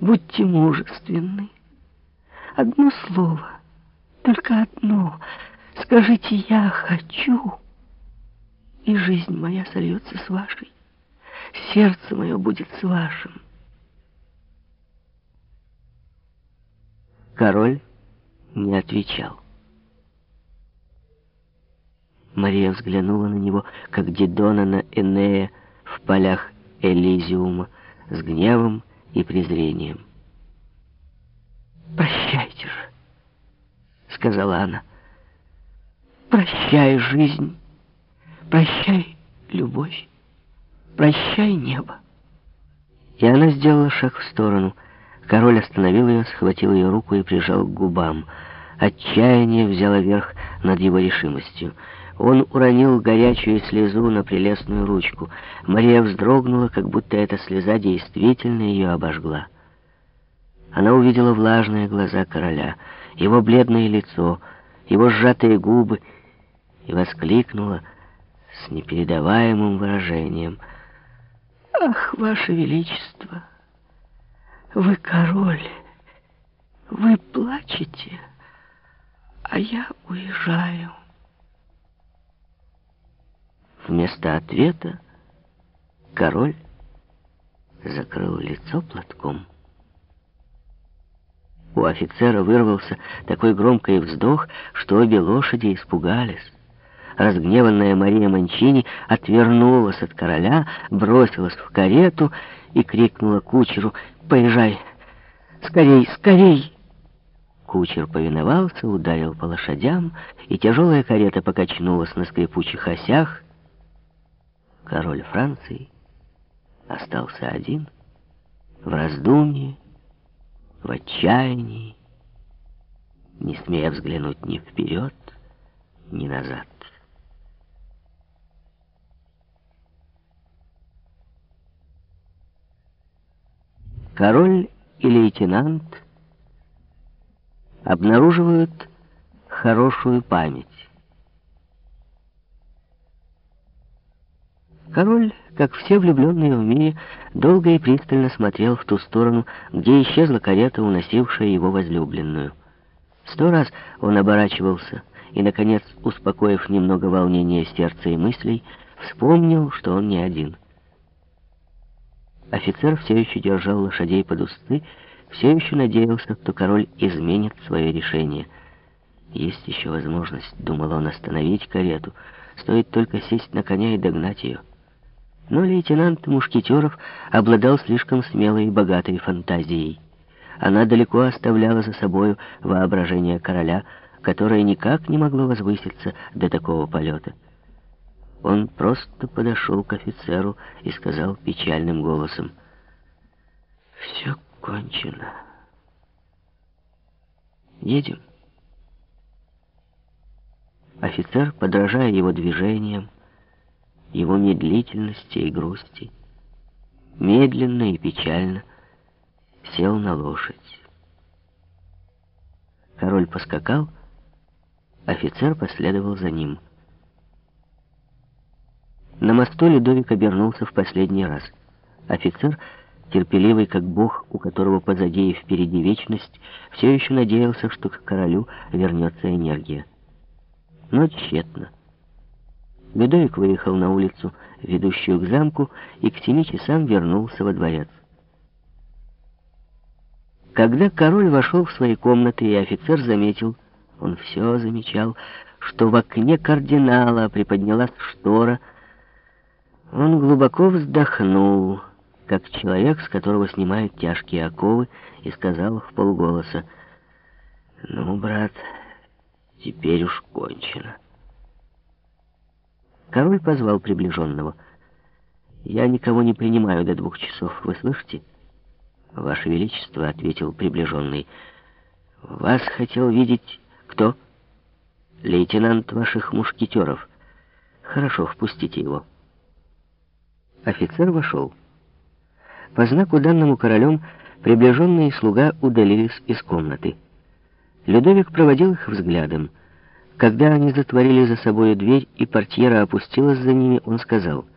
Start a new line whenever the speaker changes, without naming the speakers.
будьте мужественны. Одно слово, только одно. Скажите «я хочу», и жизнь моя сольется с вашей. Сердце мое будет с вашим.
Король не отвечал. Мария взглянула на него, как Дидона на Энея в полях Элизиума, с гневом и презрением.
«Прощайте же», — сказала она. «Прощай, жизнь, прощай, любовь, прощай, небо».
И она сделала шаг в сторону. Король остановил ее, схватил ее руку и прижал к губам. Отчаяние взяло верх над его решимостью. Он уронил горячую слезу на прелестную ручку. Мария вздрогнула, как будто эта слеза действительно ее обожгла. Она увидела влажные глаза короля, его бледное лицо, его сжатые губы и воскликнула с непередаваемым выражением.
«Ах, ваше величество, вы король, вы плачете, а я уезжаю».
Вместо ответа король закрыл лицо платком. У офицера вырвался такой громкий вздох, что обе лошади испугались. Разгневанная Мария Манчини отвернулась от короля, бросилась в карету и крикнула кучеру «Поезжай! Скорей, скорей!» Кучер повиновался, ударил по лошадям, и тяжелая карета покачнулась на скрипучих осях, король Франции остался один, в раздумье, в отчаянии, не смея взглянуть ни вперед, ни назад. Король и лейтенант обнаруживают хорошую память. Король, как все влюбленные в мире, долго и пристально смотрел в ту сторону, где исчезла карета, уносившая его возлюбленную. Сто раз он оборачивался и, наконец, успокоив немного волнения сердца и мыслей, вспомнил, что он не один. Офицер все еще держал лошадей под усты, все еще надеялся, что король изменит свое решение. Есть еще возможность, думал он, остановить карету. Стоит только сесть на коня и догнать ее. Но лейтенант Мушкетеров обладал слишком смелой и богатой фантазией. Она далеко оставляла за собою воображение короля, которое никак не могло возвыситься до такого полета. Он просто подошел к офицеру и сказал печальным голосом, «Все кончено. Едем». Офицер, подражая его движениям, его медлительности и грусти, медленно и печально сел на лошадь. Король поскакал, офицер последовал за ним. На мосту Людовик обернулся в последний раз. Офицер, терпеливый как бог, у которого позади и впереди вечность, все еще надеялся, что к королю вернется энергия. Но тщетно. Людовик выехал на улицу, ведущую к замку, и к семи часам вернулся во дворец. Когда король вошел в свои комнаты, и офицер заметил, он все замечал, что в окне кардинала приподнялась штора, он глубоко вздохнул, как человек, с которого снимают тяжкие оковы, и сказал в полголоса, «Ну, брат, теперь уж кончено». Король позвал приближенного. «Я никого не принимаю до двух часов, вы слышите?» «Ваше Величество», — ответил приближенный. «Вас хотел видеть кто?» «Лейтенант ваших мушкетеров. Хорошо, впустите его». Офицер вошел. По знаку данному королем приближенные слуга удалились из комнаты. Людовик проводил их взглядом. Когда они затворили за собой дверь и портьера опустилась за ними, он сказал —